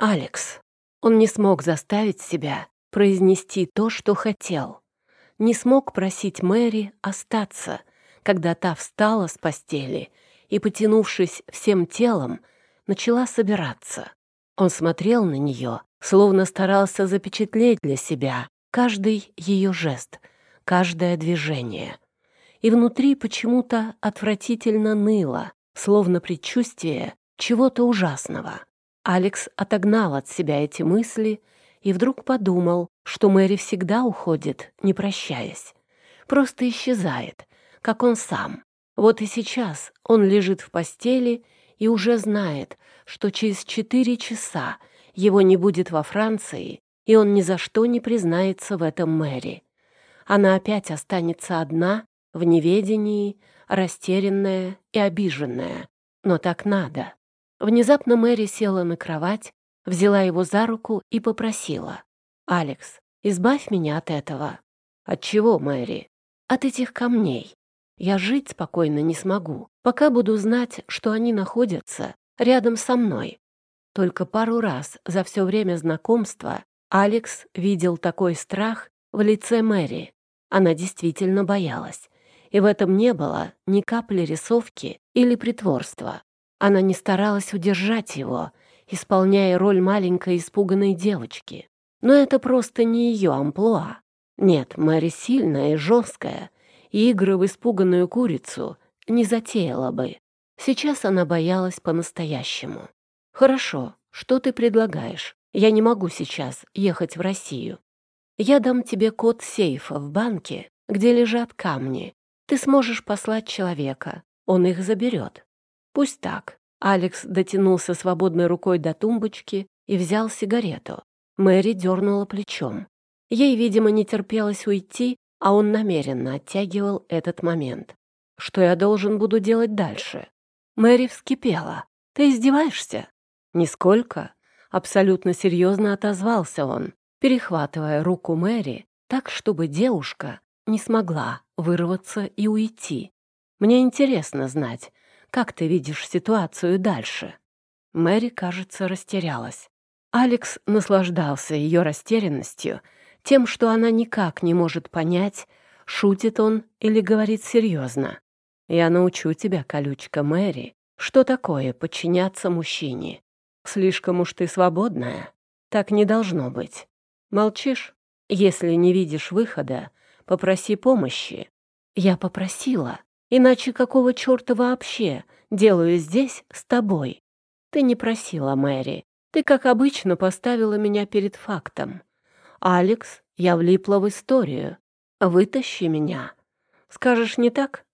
Алекс. Он не смог заставить себя произнести то, что хотел. Не смог просить Мэри остаться, когда та встала с постели и, потянувшись всем телом, начала собираться. Он смотрел на нее, словно старался запечатлеть для себя каждый ее жест, каждое движение. И внутри почему-то отвратительно ныло, словно предчувствие чего-то ужасного. Алекс отогнал от себя эти мысли и вдруг подумал, что Мэри всегда уходит, не прощаясь. Просто исчезает, как он сам. Вот и сейчас он лежит в постели и уже знает, что через четыре часа его не будет во Франции, и он ни за что не признается в этом Мэри. Она опять останется одна, в неведении, растерянная и обиженная. Но так надо. Внезапно Мэри села на кровать, взяла его за руку и попросила. «Алекс, избавь меня от этого». «От чего, Мэри?» «От этих камней. Я жить спокойно не смогу, пока буду знать, что они находятся рядом со мной». Только пару раз за все время знакомства Алекс видел такой страх в лице Мэри. Она действительно боялась и в этом не было ни капли рисовки или притворства. Она не старалась удержать его, исполняя роль маленькой испуганной девочки. Но это просто не ее амплуа. Нет, Мэри сильная и жесткая, и игры в испуганную курицу не затеяла бы. Сейчас она боялась по-настоящему. «Хорошо, что ты предлагаешь? Я не могу сейчас ехать в Россию. Я дам тебе код сейфа в банке, где лежат камни, ты сможешь послать человека, он их заберет. Пусть так. Алекс дотянулся свободной рукой до тумбочки и взял сигарету. Мэри дернула плечом. Ей, видимо, не терпелось уйти, а он намеренно оттягивал этот момент. Что я должен буду делать дальше? Мэри вскипела. Ты издеваешься? Нисколько. Абсолютно серьезно отозвался он, перехватывая руку Мэри так, чтобы девушка не смогла вырваться и уйти. Мне интересно знать, как ты видишь ситуацию дальше. Мэри, кажется, растерялась. Алекс наслаждался ее растерянностью, тем, что она никак не может понять, шутит он или говорит серьезно. «Я научу тебя, колючка Мэри, что такое подчиняться мужчине. Слишком уж ты свободная. Так не должно быть. Молчишь? Если не видишь выхода, Попроси помощи. Я попросила. Иначе какого черта вообще делаю здесь с тобой? Ты не просила, Мэри. Ты, как обычно, поставила меня перед фактом. Алекс, я влипла в историю. Вытащи меня. Скажешь, не так?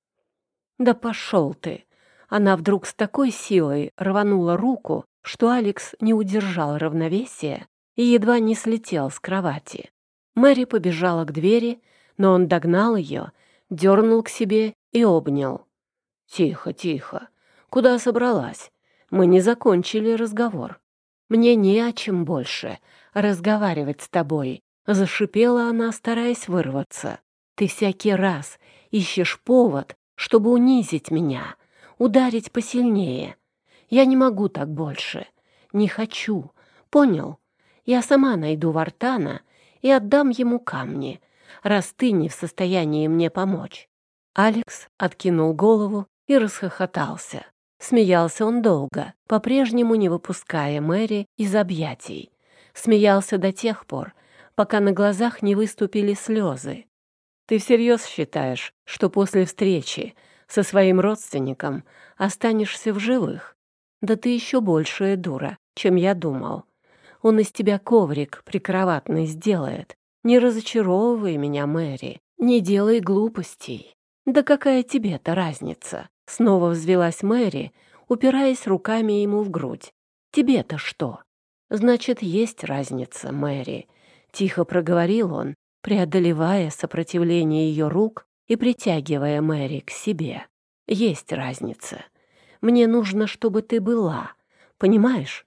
Да пошел ты. Она вдруг с такой силой рванула руку, что Алекс не удержал равновесия и едва не слетел с кровати. Мэри побежала к двери но он догнал ее, дернул к себе и обнял. «Тихо, тихо. Куда собралась? Мы не закончили разговор. Мне не о чем больше разговаривать с тобой», — зашипела она, стараясь вырваться. «Ты всякий раз ищешь повод, чтобы унизить меня, ударить посильнее. Я не могу так больше. Не хочу. Понял? Я сама найду Вартана и отдам ему камни, раз ты не в состоянии мне помочь». Алекс откинул голову и расхохотался. Смеялся он долго, по-прежнему не выпуская Мэри из объятий. Смеялся до тех пор, пока на глазах не выступили слезы. «Ты всерьез считаешь, что после встречи со своим родственником останешься в живых? Да ты еще большая дура, чем я думал. Он из тебя коврик прикроватный сделает, не разочаровывай меня, Мэри, не делай глупостей. Да какая тебе-то разница? Снова взвелась Мэри, упираясь руками ему в грудь. Тебе-то что? Значит, есть разница, Мэри. Тихо проговорил он, преодолевая сопротивление ее рук и притягивая Мэри к себе. Есть разница. Мне нужно, чтобы ты была. Понимаешь?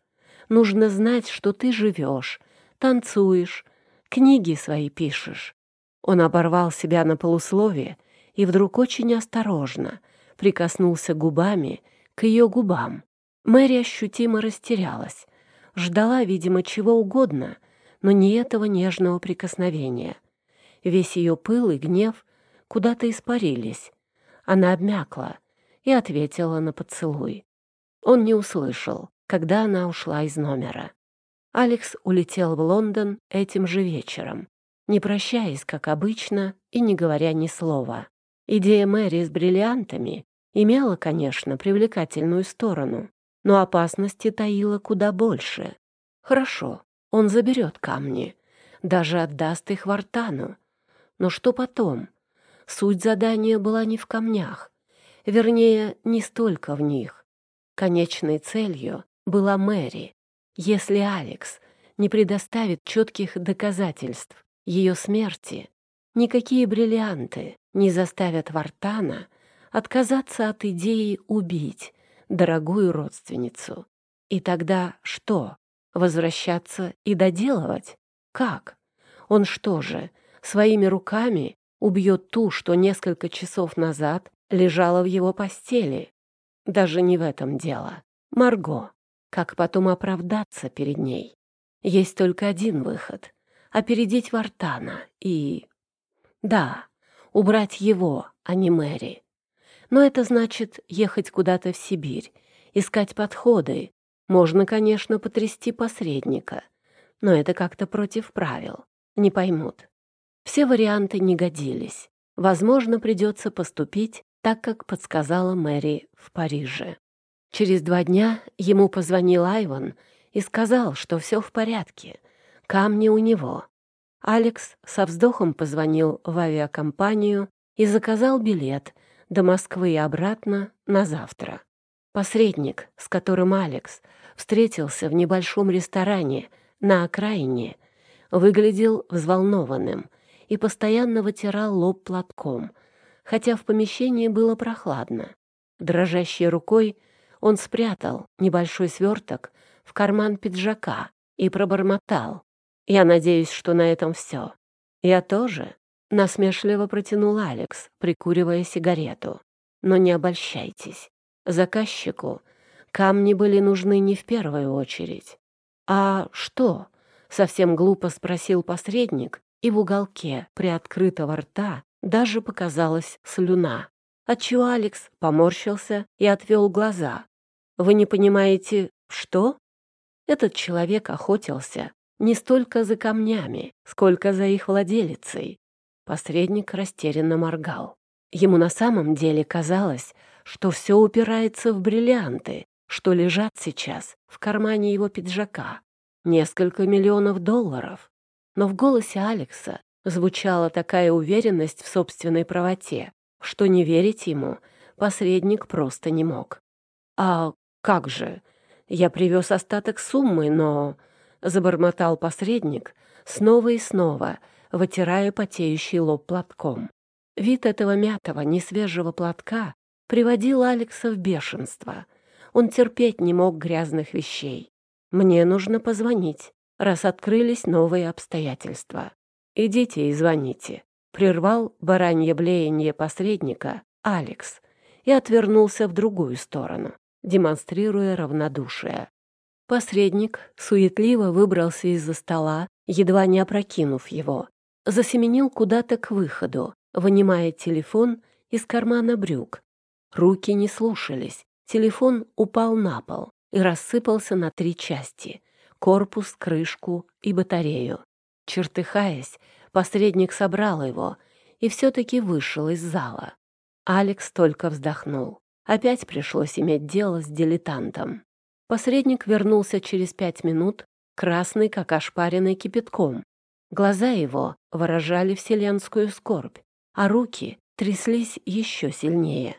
Нужно знать, что ты живешь, танцуешь, книги свои пишешь». Он оборвал себя на полусловие и вдруг очень осторожно прикоснулся губами к ее губам. Мэри ощутимо растерялась. ждала, видимо, чего угодно, но не этого нежного прикосновения. Весь ее пыл и гнев куда-то испарились. Она обмякла и ответила на поцелуй. Он не услышал, когда она ушла из номера. Алекс улетел в Лондон этим же вечером, не прощаясь, как обычно, и не говоря ни слова. Идея Мэри с бриллиантами имела, конечно, привлекательную сторону, но опасности таила куда больше. Хорошо, он заберет камни, даже отдаст их Вартану. Но что потом? Суть задания была не в камнях, вернее, не столько в них. Конечной целью была Мэри. Если Алекс не предоставит четких доказательств ее смерти, никакие бриллианты не заставят Вартана отказаться от идеи убить дорогую родственницу. И тогда что? Возвращаться и доделывать? Как? Он что же, своими руками убьет ту, что несколько часов назад лежала в его постели? Даже не в этом дело. Марго. Как потом оправдаться перед ней? Есть только один выход — опередить Вартана и... Да, убрать его, а не Мэри. Но это значит ехать куда-то в Сибирь, искать подходы. Можно, конечно, потрясти посредника, но это как-то против правил. Не поймут. Все варианты не годились. Возможно, придется поступить так, как подсказала Мэри в Париже. Через два дня ему позвонил Айван и сказал, что все в порядке, камни у него. Алекс со вздохом позвонил в авиакомпанию и заказал билет до Москвы и обратно на завтра. Посредник, с которым Алекс встретился в небольшом ресторане на окраине, выглядел взволнованным и постоянно вытирал лоб платком, хотя в помещении было прохладно. Дрожащей рукой он спрятал небольшой сверток в карман пиджака и пробормотал. Я надеюсь, что на этом все. Я тоже, насмешливо протянул Алекс, прикуривая сигарету. Но не обольщайтесь. Заказчику камни были нужны не в первую очередь. А что? Совсем глупо спросил посредник, и в уголке приоткрытого рта даже показалась слюна. Отчего Алекс поморщился и отвел глаза. «Вы не понимаете, что?» Этот человек охотился не столько за камнями, сколько за их владелицей. Посредник растерянно моргал. Ему на самом деле казалось, что все упирается в бриллианты, что лежат сейчас в кармане его пиджака. Несколько миллионов долларов. Но в голосе Алекса звучала такая уверенность в собственной правоте, что не верить ему посредник просто не мог. «А как же? Я привез остаток суммы, но...» — забормотал посредник снова и снова, вытирая потеющий лоб платком. Вид этого мятого, несвежего платка приводил Алекса в бешенство. Он терпеть не мог грязных вещей. «Мне нужно позвонить, раз открылись новые обстоятельства. Идите и звоните», — прервал баранье блеяние посредника Алекс и отвернулся в другую сторону, демонстрируя равнодушие. Посредник суетливо выбрался из-за стола, едва не опрокинув его. Засеменил куда-то к выходу, вынимая телефон из кармана брюк. Руки не слушались. Телефон упал на пол и рассыпался на три части — корпус, крышку и батарею. Чертыхаясь, посредник собрал его и все-таки вышел из зала. Алекс только вздохнул. Опять пришлось иметь дело с дилетантом. Посредник вернулся через пять минут, красный, как ошпаренный кипятком. Глаза его выражали вселенскую скорбь, а руки тряслись еще сильнее.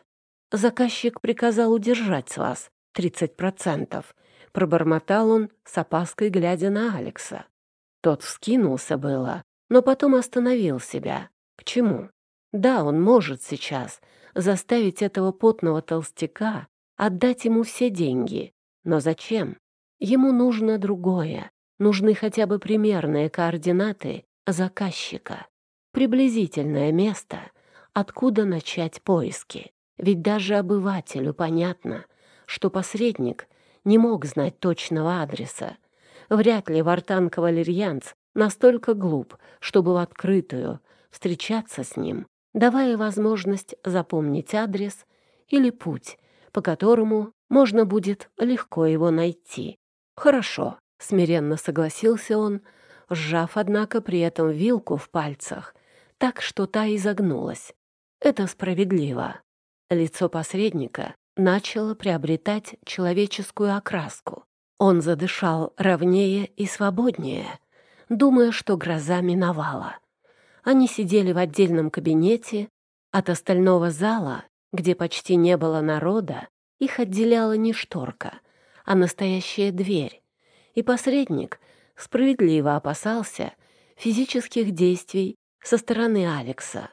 «Заказчик приказал удержать с вас тридцать процентов», — пробормотал он с опаской, глядя на Алекса. Тот вскинулся было, но потом остановил себя. К чему? Да, он может сейчас заставить этого потного толстяка отдать ему все деньги, но зачем? Ему нужно другое. Нужны хотя бы примерные координаты заказчика. Приблизительное место, откуда начать поиски. Ведь даже обывателю понятно, что посредник не мог знать точного адреса. Вряд ли вартан-кавалерьянц настолько глуп, чтобы в открытую встречаться с ним, давая возможность запомнить адрес или путь, по которому можно будет легко его найти. «Хорошо», — смиренно согласился он, сжав, однако, при этом вилку в пальцах, так что та изогнулась. «Это справедливо». Лицо посредника начало приобретать человеческую окраску. Он задышал ровнее и свободнее, думая, что гроза миновала. Они сидели в отдельном кабинете. От остального зала, где почти не было народа, их отделяла не шторка, а настоящая дверь. И посредник справедливо опасался физических действий со стороны Алекса.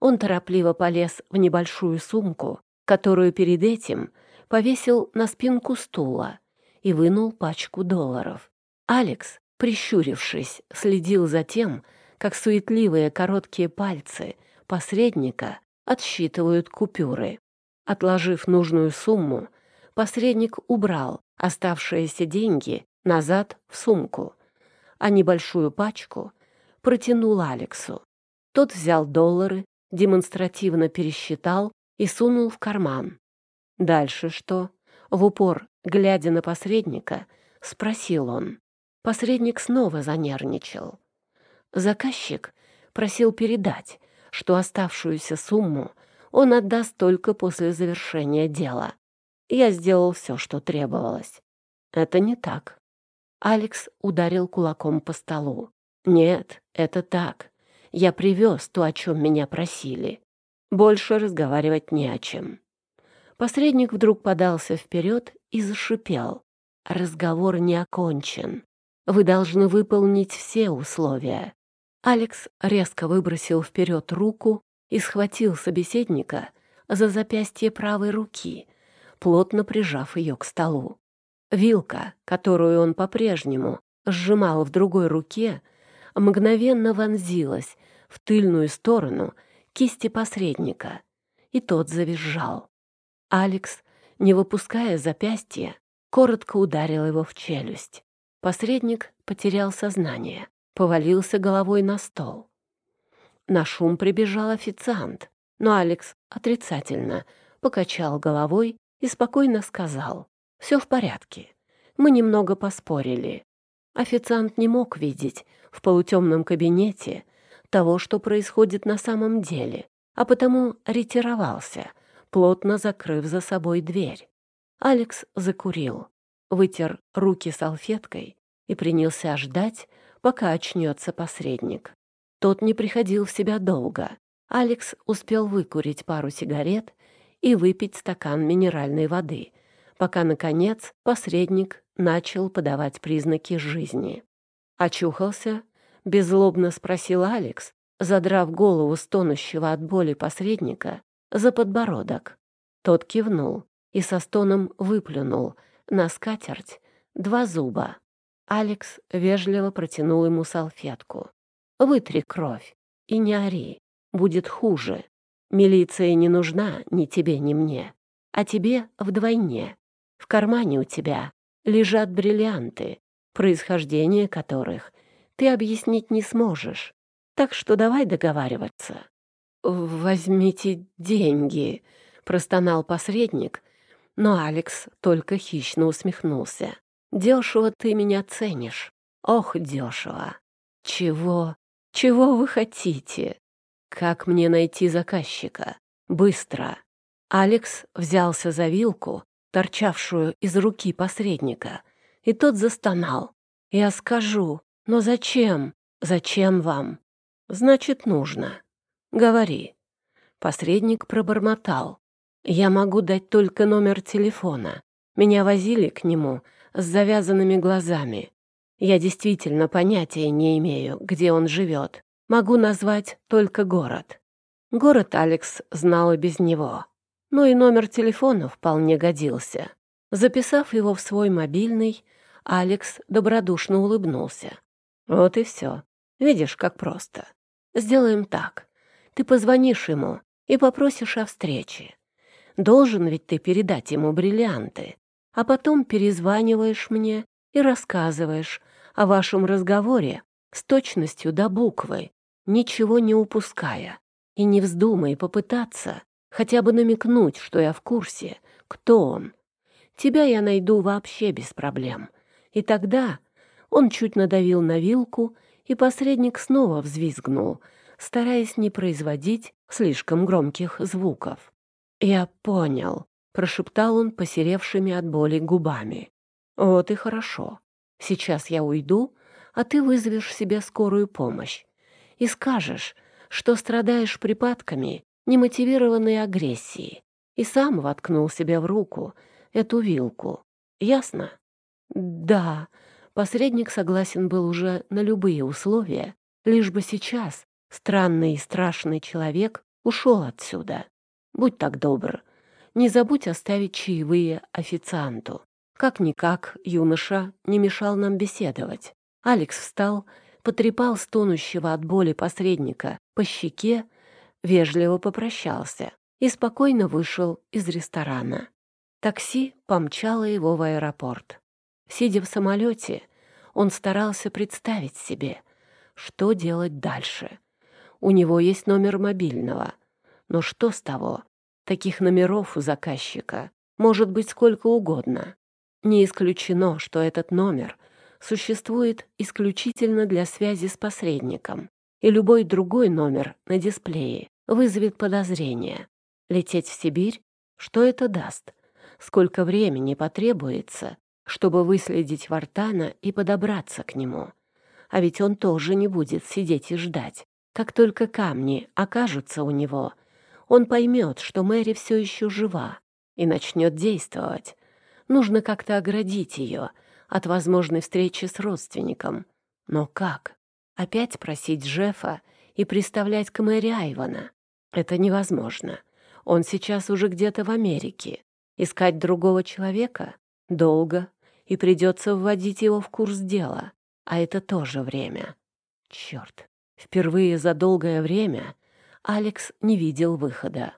Он торопливо полез в небольшую сумку, которую перед этим повесил на спинку стула и вынул пачку долларов. Алекс, прищурившись, следил за тем, как суетливые короткие пальцы посредника отсчитывают купюры. Отложив нужную сумму, посредник убрал оставшиеся деньги назад в сумку, а небольшую пачку протянул Алексу. Тот взял доллары, демонстративно пересчитал и сунул в карман. Дальше что? В упор, глядя на посредника, спросил он. Посредник снова занервничал. Заказчик просил передать, что оставшуюся сумму он отдаст только после завершения дела. Я сделал все, что требовалось. Это не так. Алекс ударил кулаком по столу. Нет, это так. Я привез то, о чем меня просили. Больше разговаривать не о чем. Посредник вдруг подался вперед и зашипел. Разговор не окончен. Вы должны выполнить все условия. Алекс резко выбросил вперед руку и схватил собеседника за запястье правой руки, плотно прижав ее к столу. Вилка, которую он по-прежнему сжимал в другой руке, мгновенно вонзилась в тыльную сторону кисти посредника, и тот завизжал. Алекс, не выпуская запястья, коротко ударил его в челюсть. Посредник потерял сознание, повалился головой на стол. На шум прибежал официант, но Алекс отрицательно покачал головой и спокойно сказал «Все в порядке. Мы немного поспорили». Официант не мог видеть в полутемном кабинете того, что происходит на самом деле, а потому ретировался, плотно закрыв за собой дверь. Алекс закурил, вытер руки салфеткой и принялся ждать, пока очнется посредник. Тот не приходил в себя долго. Алекс успел выкурить пару сигарет и выпить стакан минеральной воды, пока, наконец, посредник начал подавать признаки жизни. «Очухался?» — беззлобно спросил Алекс, задрав голову стонущего от боли посредника за подбородок. Тот кивнул и со стоном выплюнул на скатерть два зуба. Алекс вежливо протянул ему салфетку. Вытри кровь и не ори, будет хуже. Милиция не нужна ни тебе, ни мне, а тебе вдвойне. В кармане у тебя лежат бриллианты, происхождение которых ты объяснить не сможешь. Так что давай договариваться. «Возьмите деньги», — простонал посредник, но Алекс только хищно усмехнулся. «Дешево ты меня ценишь. Ох, дешево. Чего чего вы хотите? Как мне найти заказчика? Быстро. Алекс взялся за вилку, торчавшую из руки посредника, и тот застонал. Я скажу, но зачем? Зачем вам? Значит, нужно. Говори. Посредник пробормотал. Я могу дать только номер телефона. Меня возили к нему с завязанными глазами. Я действительно понятия не имею, где он живет. Могу назвать только город. Город Алекс знал и без него. Но и номер телефона вполне годился. Записав его в свой мобильный, Алекс добродушно улыбнулся. «Вот и все. Видишь, как просто. Сделаем так. Ты позвонишь ему и попросишь о встрече. Должен ведь ты передать ему бриллианты, а потом перезваниваешь мне и рассказываешь, о вашем разговоре с точностью до буквы, ничего не упуская. И не вздумай попытаться хотя бы намекнуть, что я в курсе, кто он. Тебя я найду вообще без проблем. И тогда он чуть надавил на вилку, и посредник снова взвизгнул, стараясь не производить слишком громких звуков. «Я понял», — прошептал он посеревшими от боли губами. «Вот и хорошо. Сейчас я уйду, а ты вызовешь себе скорую помощь и скажешь, что страдаешь припадками немотивированной агрессии и сам воткнул себе в руку эту вилку. Ясно? Да, посредник согласен был уже на любые условия, лишь бы сейчас странный и страшный человек ушел отсюда. Будь так добр, не забудь оставить чаевые официанту. Как-никак юноша не мешал нам беседовать. Алекс встал, потрепал стонущего от боли посредника по щеке, вежливо попрощался и спокойно вышел из ресторана. Такси помчало его в аэропорт. Сидя в самолете, он старался представить себе, что делать дальше. У него есть номер мобильного. Но что с того? Таких номеров у заказчика может быть сколько угодно. Не исключено, что этот номер существует исключительно для связи с посредником, и любой другой номер на дисплее вызовет подозрение. Лететь в Сибирь? Что это даст? Сколько времени потребуется, чтобы выследить Вартана и подобраться к нему? А ведь он тоже не будет сидеть и ждать. Как только камни окажутся у него, он поймет, что Мэри все еще жива, и начнет действовать. Нужно как-то оградить ее от возможной встречи с родственником. Но как? Опять просить Джеффа и приставлять к Мэри Айвана? Это невозможно. Он сейчас уже где-то в Америке. Искать другого человека? Долго. И придется вводить его в курс дела. А это тоже время. Черт. Впервые за долгое время Алекс не видел выхода.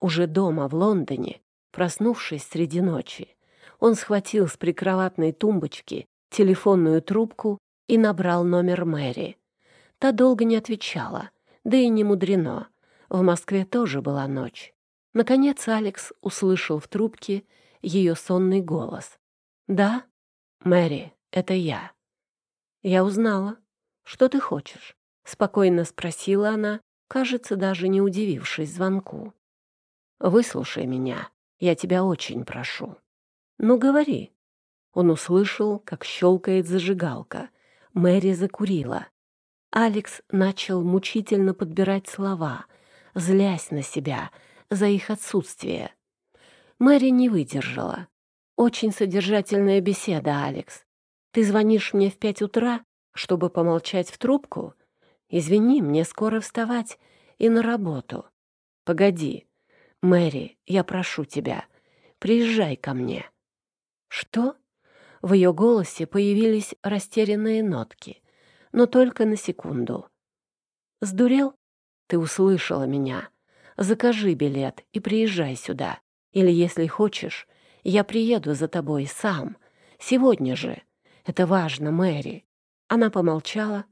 Уже дома в Лондоне, проснувшись среди ночи, он схватил с прикроватной тумбочки телефонную трубку и набрал номер Мэри. Та долго не отвечала, да и не мудрено. В Москве тоже была ночь. Наконец Алекс услышал в трубке ее сонный голос. «Да, Мэри, это я». «Я узнала. Что ты хочешь?» — спокойно спросила она, кажется, даже не удивившись звонку. «Выслушай меня. Я тебя очень прошу». «Ну, говори». Он услышал, как щелкает зажигалка. Мэри закурила. Алекс начал мучительно подбирать слова, злясь на себя за их отсутствие. Мэри не выдержала. «Очень содержательная беседа, Алекс. Ты звонишь мне в пять утра, чтобы помолчать в трубку? Извини, мне скоро вставать и на работу. Погоди. Мэри, я прошу тебя, приезжай ко мне». «Что?» В ее голосе появились растерянные нотки, но только на секунду. «Сдурел? Ты услышала меня. Закажи билет и приезжай сюда. Или, если хочешь, я приеду за тобой сам. Сегодня же. Это важно, Мэри». Она помолчала,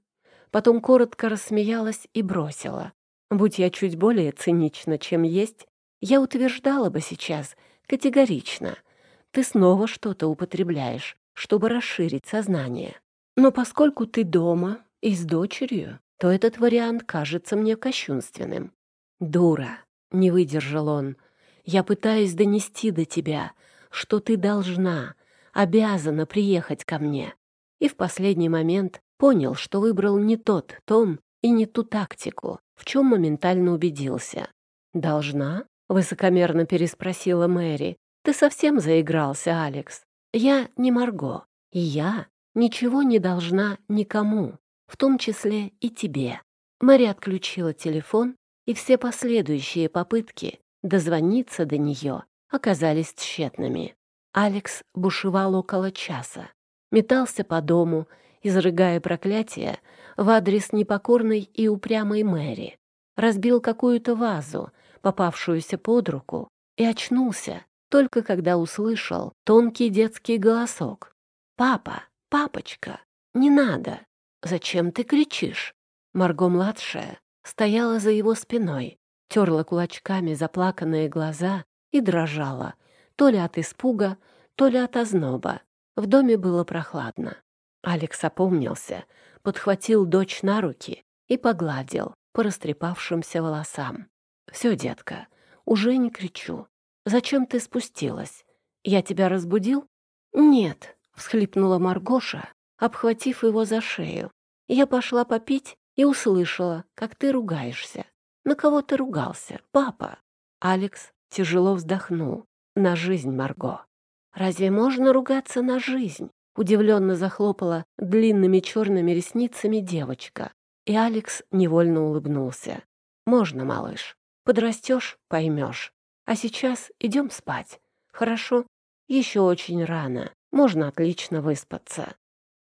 потом коротко рассмеялась и бросила. «Будь я чуть более цинична, чем есть, я утверждала бы сейчас категорично — ты снова что-то употребляешь, чтобы расширить сознание. Но поскольку ты дома и с дочерью, то этот вариант кажется мне кощунственным. Дура, не выдержал он. Я пытаюсь донести до тебя, что ты должна, обязана приехать ко мне. И в последний момент понял, что выбрал не тот тон и не ту тактику, в чем моментально убедился. «Должна?» — высокомерно переспросила Мэри, ты совсем заигрался, Алекс. Я не Марго, и я ничего не должна никому, в том числе и тебе. Мэри отключила телефон, и все последующие попытки дозвониться до нее оказались тщетными. Алекс бушевал около часа, метался по дому, изрыгая проклятия в адрес непокорной и упрямой Мэри, разбил какую-то вазу, попавшуюся под руку, и очнулся, только когда услышал тонкий детский голосок. «Папа! Папочка! «Не надо! Зачем ты кричишь?» Марго-младшая стояла за его спиной, терла кулачками заплаканные глаза и дрожала, то ли от испуга, то ли от озноба. В доме было прохладно. Алекс опомнился, подхватил дочь на руки и погладил по растрепавшимся волосам. «Все, детка, уже не кричу. Зачем ты спустилась? Я тебя разбудил?» «Нет», — всхлипнула Маргоша, обхватив его за шею. «Я пошла попить и услышала, как ты ругаешься. На кого ты ругался, папа?» Алекс тяжело вздохнул. «На жизнь, Марго». «Разве можно ругаться на жизнь?» Удивленно захлопала длинными черными ресницами девочка. И Алекс невольно улыбнулся. «Можно, малыш. Подрастешь — поймешь. А сейчас идем спать. Хорошо? Еще очень рано. Можно отлично выспаться.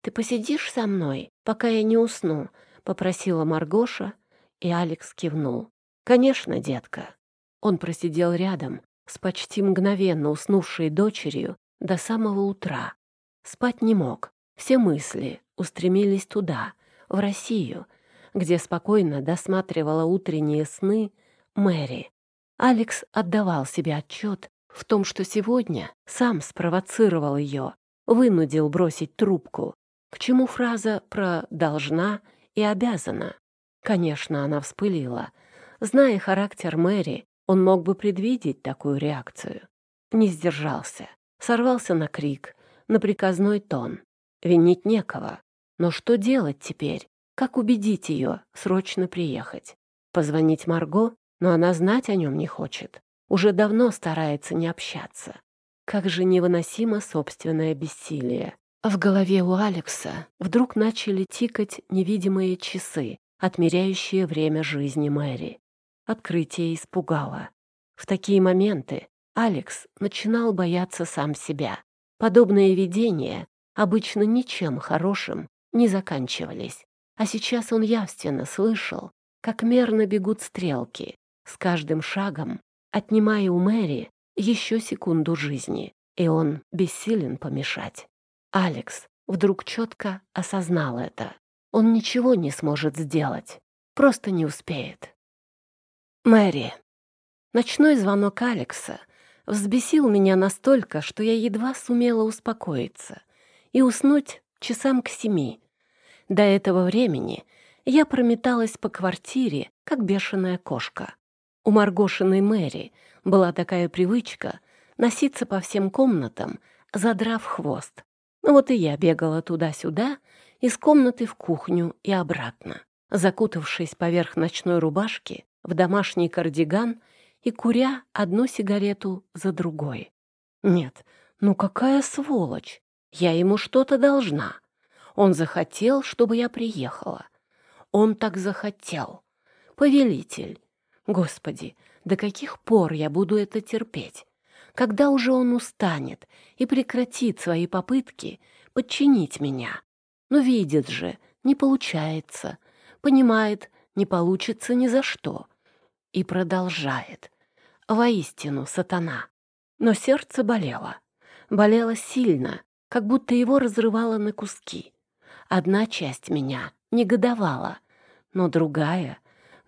Ты посидишь со мной, пока я не усну?» — попросила Маргоша, и Алекс кивнул. «Конечно, детка». Он просидел рядом с почти мгновенно уснувшей дочерью до самого утра. Спать не мог. Все мысли устремились туда, в Россию, где спокойно досматривала утренние сны Мэри. Алекс отдавал себе отчет в том, что сегодня сам спровоцировал ее, вынудил бросить трубку. К чему фраза про «должна» и «обязана»? Конечно, она вспылила. Зная характер Мэри, он мог бы предвидеть такую реакцию. Не сдержался, сорвался на крик, на приказной тон. Винить некого. Но что делать теперь? Как убедить ее срочно приехать? Позвонить Марго? Но она знать о нем не хочет. Уже давно старается не общаться. Как же невыносимо собственное бессилие. В голове у Алекса вдруг начали тикать невидимые часы, отмеряющие время жизни Мэри. Открытие испугало. В такие моменты Алекс начинал бояться сам себя. Подобные видения обычно ничем хорошим не заканчивались. А сейчас он явственно слышал, как мерно бегут стрелки, с каждым шагом отнимая у Мэри еще секунду жизни, и он бессилен помешать. Алекс вдруг четко осознал это. Он ничего не сможет сделать, просто не успеет. Мэри. Ночной звонок Алекса взбесил меня настолько, что я едва сумела успокоиться и уснуть часам к семи. До этого времени я прометалась по квартире, как бешеная кошка. У Маргошиной Мэри была такая привычка носиться по всем комнатам, задрав хвост. Ну вот и я бегала туда-сюда, из комнаты в кухню и обратно, закутавшись поверх ночной рубашки в домашний кардиган и куря одну сигарету за другой. Нет, ну какая сволочь! Я ему что-то должна. Он захотел, чтобы я приехала. Он так захотел. Повелитель. Господи, до каких пор я буду это терпеть? Когда уже он устанет и прекратит свои попытки подчинить меня? Но видит же, не получается. Понимает, не получится ни за что и продолжает. Воистину, сатана. Но сердце болело. Болело сильно, как будто его разрывало на куски. Одна часть меня негодовала, но другая,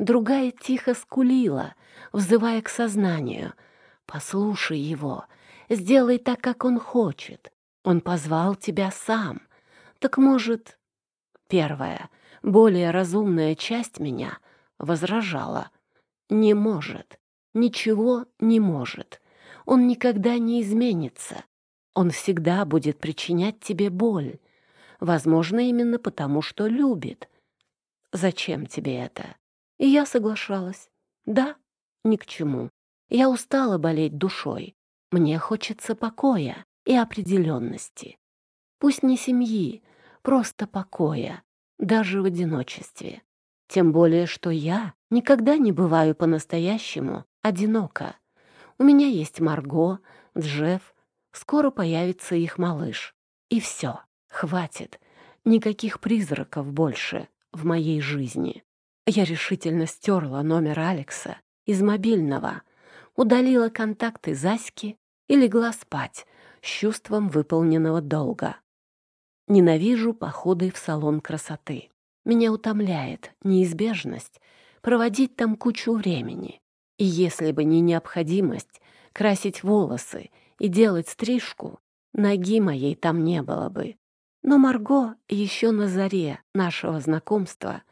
другая тихо скулила, взывая к сознанию. «Послушай его, сделай так, как он хочет. Он позвал тебя сам. Так, может...» Первая, более разумная часть меня возражала — не может. Ничего не может. Он никогда не изменится. Он всегда будет причинять тебе боль. Возможно, именно потому, что любит. Зачем тебе это? И я соглашалась. Да, ни к чему. Я устала болеть душой. Мне хочется покоя и определенности. Пусть не семьи, просто покоя, даже в одиночестве. Тем более, что я никогда не бываю по-настоящему одинока. У меня есть Марго, Джефф, скоро появится их малыш. И все, хватит. Никаких призраков больше в моей жизни. Я решительно стерла номер Алекса из мобильного, удалила контакты Заськи и легла спать с чувством выполненного долга. Ненавижу походы в салон красоты. Меня утомляет неизбежность проводить там кучу времени. И если бы не необходимость красить волосы и делать стрижку, ноги моей там не было бы. Но Марго еще на заре нашего знакомства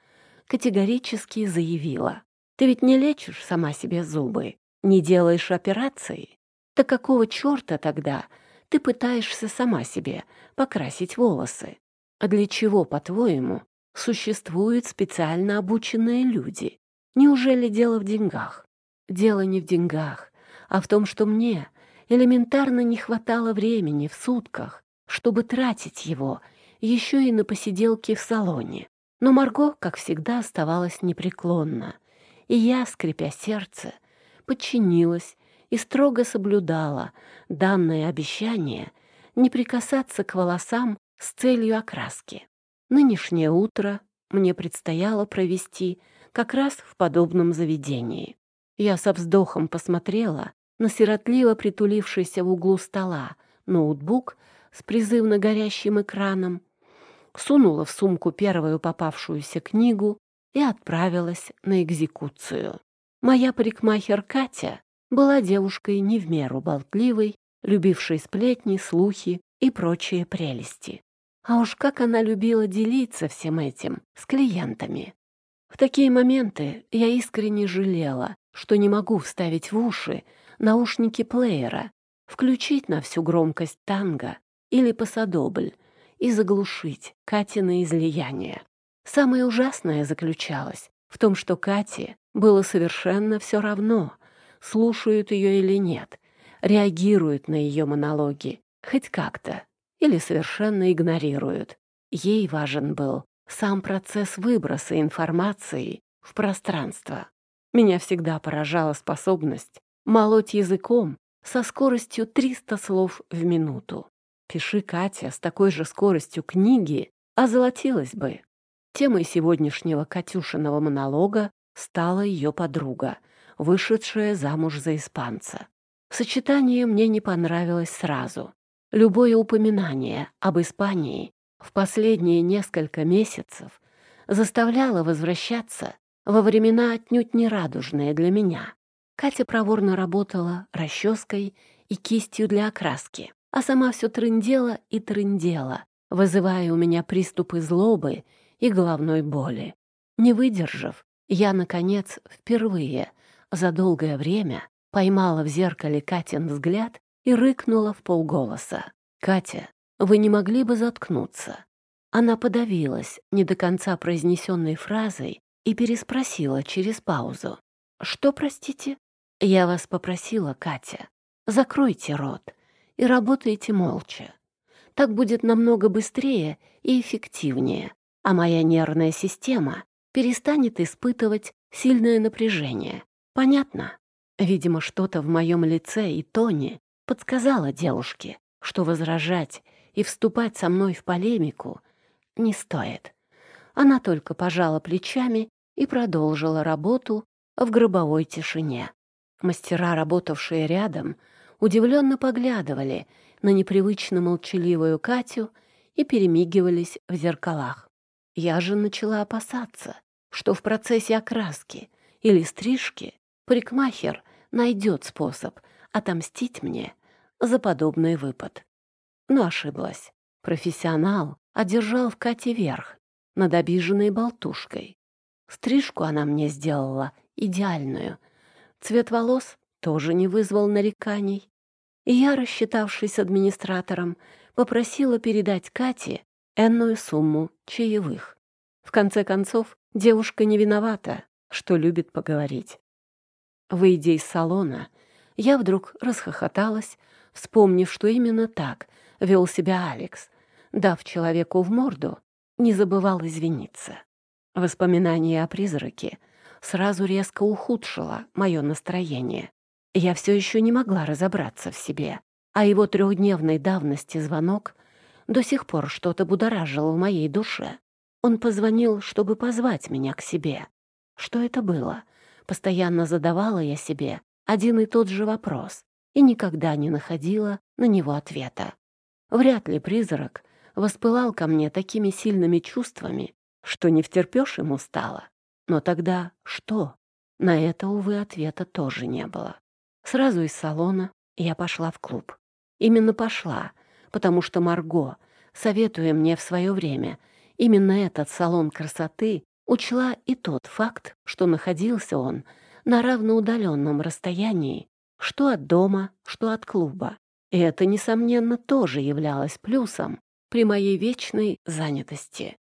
категорически заявила, «Ты ведь не лечишь сама себе зубы, не делаешь операции. Так какого черта тогда ты пытаешься сама себе покрасить волосы? А для чего, по-твоему, существуют специально обученные люди? Неужели дело в деньгах? Дело не в деньгах, а в том, что мне элементарно не хватало времени в сутках, чтобы тратить его еще и на посиделки в салоне. Но Марго, как всегда, оставалась непреклонна, и я, скрипя сердце, подчинилась и строго соблюдала данное обещание не прикасаться к волосам с целью окраски. Нынешнее утро мне предстояло провести как раз в подобном заведении. Я со вздохом посмотрела на сиротливо притулившийся в углу стола ноутбук с призывно горящим экраном, сунула в сумку первую попавшуюся книгу и отправилась на экзекуцию. Моя парикмахер Катя была девушкой не в меру болтливой, любившей сплетни, слухи и прочие прелести. А уж как она любила делиться всем этим с клиентами. В такие моменты я искренне жалела, что не могу вставить в уши наушники плеера, включить на всю громкость танго или посадобль и заглушить Катины излияние. Самое ужасное заключалось в том, что Кате было совершенно все равно, слушают ее или нет, реагируют на ее монологи, хоть как-то, или совершенно игнорируют. Ей важен был сам процесс выброса информации в пространство. Меня всегда поражала способность молоть языком со скоростью 300 слов в минуту. Пиши, Катя, с такой же скоростью книги, озолотилась бы. Темой сегодняшнего Катюшиного монолога стала ее подруга, вышедшая замуж за испанца. Сочетание мне не понравилось сразу. Любое упоминание об Испании в последние несколько месяцев заставляло возвращаться во времена отнюдь не радужные для меня. Катя проворно работала расческой и кистью для окраски, а сама все трындела и трындела, вызывая у меня приступы злобы и головной боли. Не выдержав, я, наконец, впервые за долгое время поймала в зеркале Катин взгляд и рыкнула в полголоса. «Катя, вы не могли бы заткнуться?» Она подавилась не до конца произнесенной фразой и переспросила через паузу. «Что, простите?» «Я вас попросила, Катя, закройте рот и работайте молча. Так будет намного быстрее и эффективнее, а моя нервная система перестанет испытывать сильное напряжение. Понятно? Видимо, что-то в моем лице и тоне подсказало девушке, что возражать и вступать со мной в полемику не стоит. Она только пожала плечами и продолжила работу в гробовой тишине. Мастера, работавшие рядом, удивленно поглядывали на непривычно молчаливую Катю и перемигивались в зеркалах. Я же начала опасаться, что в процессе окраски или стрижки парикмахер найдет способ отомстить мне за подобный выпад. Но ошиблась. Профессионал одержал в Кате верх над обиженной болтушкой. Стрижку она мне сделала идеальную. Цвет волос тоже не вызвал нареканий. И я, рассчитавшись администратором, попросила передать Кате энную сумму чаевых. В конце концов, девушка не виновата, что любит поговорить. Выйдя из салона, я вдруг расхохоталась, вспомнив, что именно так вел себя Алекс, дав человеку в морду, не забывал извиниться. Воспоминание о призраке сразу резко ухудшило мое настроение. Я все еще не могла разобраться в себе, а его трехдневной давности звонок до сих пор что-то будоражило в моей душе. Он позвонил, чтобы позвать меня к себе. Что это было? Постоянно задавала я себе один и тот же вопрос и никогда не находила на него ответа. Вряд ли призрак воспылал ко мне такими сильными чувствами, что не втерпёшь ему стало. Но тогда что? На это, увы, ответа тоже не было. Сразу из салона я пошла в клуб. Именно пошла, потому что Марго, советуя мне в свое время именно этот салон красоты, учла и тот факт, что находился он на равноудаленном расстоянии что от дома, что от клуба. И это, несомненно, тоже являлось плюсом при моей вечной занятости.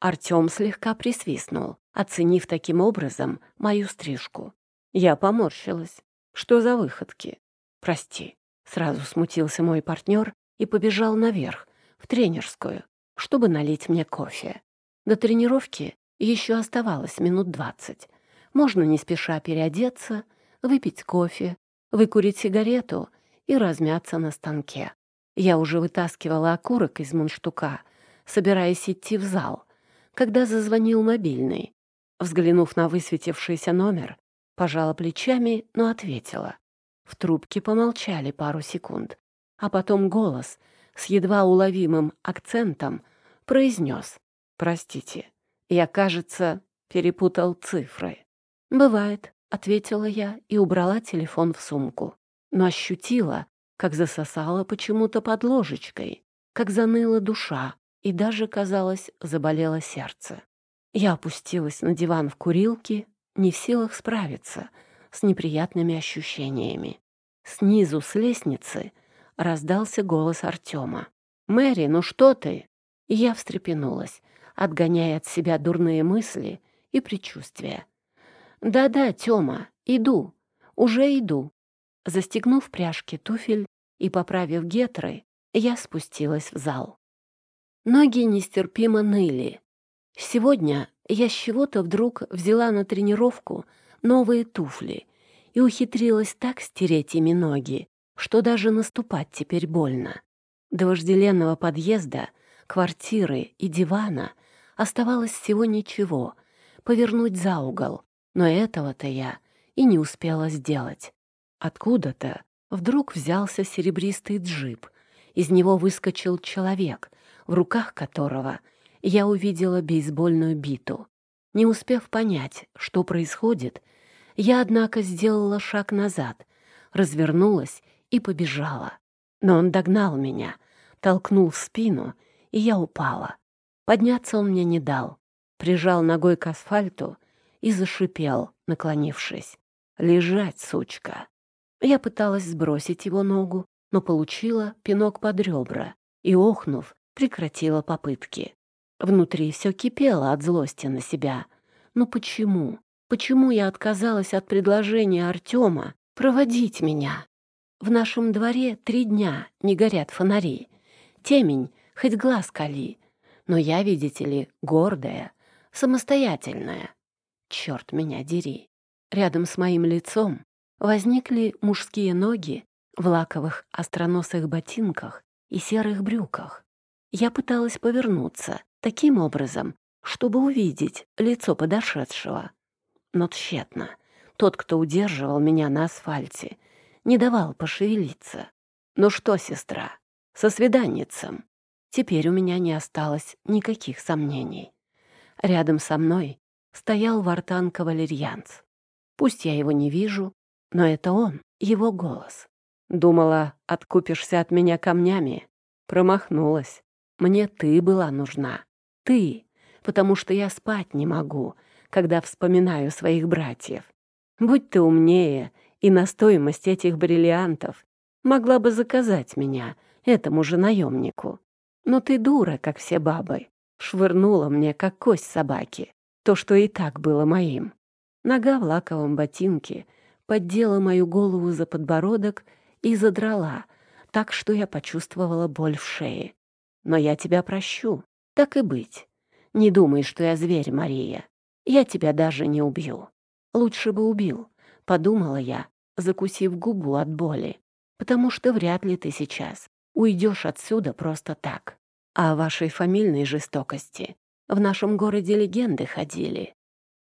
Артём слегка присвистнул, оценив таким образом мою стрижку. Я поморщилась. Что за выходки? Прости. Сразу смутился мой партнер и побежал наверх, в тренерскую, чтобы налить мне кофе. До тренировки еще оставалось минут двадцать. Можно не спеша переодеться, выпить кофе, выкурить сигарету и размяться на станке. Я уже вытаскивала окурок из мундштука, собираясь идти в зал, когда зазвонил мобильный. Взглянув на высветившийся номер, пожала плечами, но ответила. В трубке помолчали пару секунд, а потом голос с едва уловимым акцентом произнес «Простите, я, кажется, перепутал цифры». «Бывает», — ответила я и убрала телефон в сумку, но ощутила, как засосала почему-то под ложечкой, как заныла душа и даже, казалось, заболело сердце. Я опустилась на диван в курилке, не в силах справиться с неприятными ощущениями. Снизу с лестницы раздался голос Артема. «Мэри, ну что ты?» Я встрепенулась, отгоняя от себя дурные мысли и предчувствия. «Да-да, Тёма, иду, уже иду». Застегнув пряжки туфель и поправив гетры, я спустилась в зал. Ноги нестерпимо ныли. Сегодня я с чего-то вдруг взяла на тренировку новые туфли и ухитрилась так стереть ими ноги, что даже наступать теперь больно. До вожделенного подъезда, квартиры и дивана оставалось всего ничего — повернуть за угол, но этого-то я и не успела сделать. Откуда-то вдруг взялся серебристый джип. Из него выскочил человек, в руках которого я увидела бейсбольную биту. Не успев понять, что происходит, я, однако, сделала шаг назад, развернулась и побежала. Но он догнал меня, толкнул в спину, и я упала. Подняться он мне не дал, прижал ногой к асфальту и зашипел, наклонившись. «Лежать, сучка!» Я пыталась сбросить его ногу, но получила пинок под ребра и, охнув, прекратила попытки. Внутри все кипело от злости на себя. Но почему? Почему я отказалась от предложения Артема проводить меня? В нашем дворе три дня не горят фонари. Темень, хоть глаз кали. Но я, видите ли, гордая, самостоятельная. Черт меня дери. Рядом с моим лицом возникли мужские ноги в лаковых остроносых ботинках и серых брюках. Я пыталась повернуться таким образом, чтобы увидеть лицо подошедшего. Но тщетно. Тот, кто удерживал меня на асфальте, не давал пошевелиться. «Ну что, сестра, со свиданницем?» Теперь у меня не осталось никаких сомнений. Рядом со мной стоял Вартан Кавалерьянц. Пусть я его не вижу, но это он, его голос. Думала, откупишься от меня камнями. Промахнулась. Мне ты была нужна. Ты, потому что я спать не могу, когда вспоминаю своих братьев. Будь ты умнее, и на стоимость этих бриллиантов могла бы заказать меня, этому же наемнику. Но ты дура, как все бабы. Швырнула мне, как кость собаки то, что и так было моим. Нога в лаковом ботинке поддела мою голову за подбородок и задрала, так что я почувствовала боль в шее. Но я тебя прощу, так и быть. Не думай, что я зверь, Мария. Я тебя даже не убью. Лучше бы убил, подумала я, закусив губу от боли, потому что вряд ли ты сейчас уйдешь отсюда просто так. О вашей фамильной жестокости в нашем городе легенды ходили.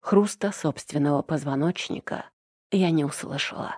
Хруста собственного позвоночника я не услышала.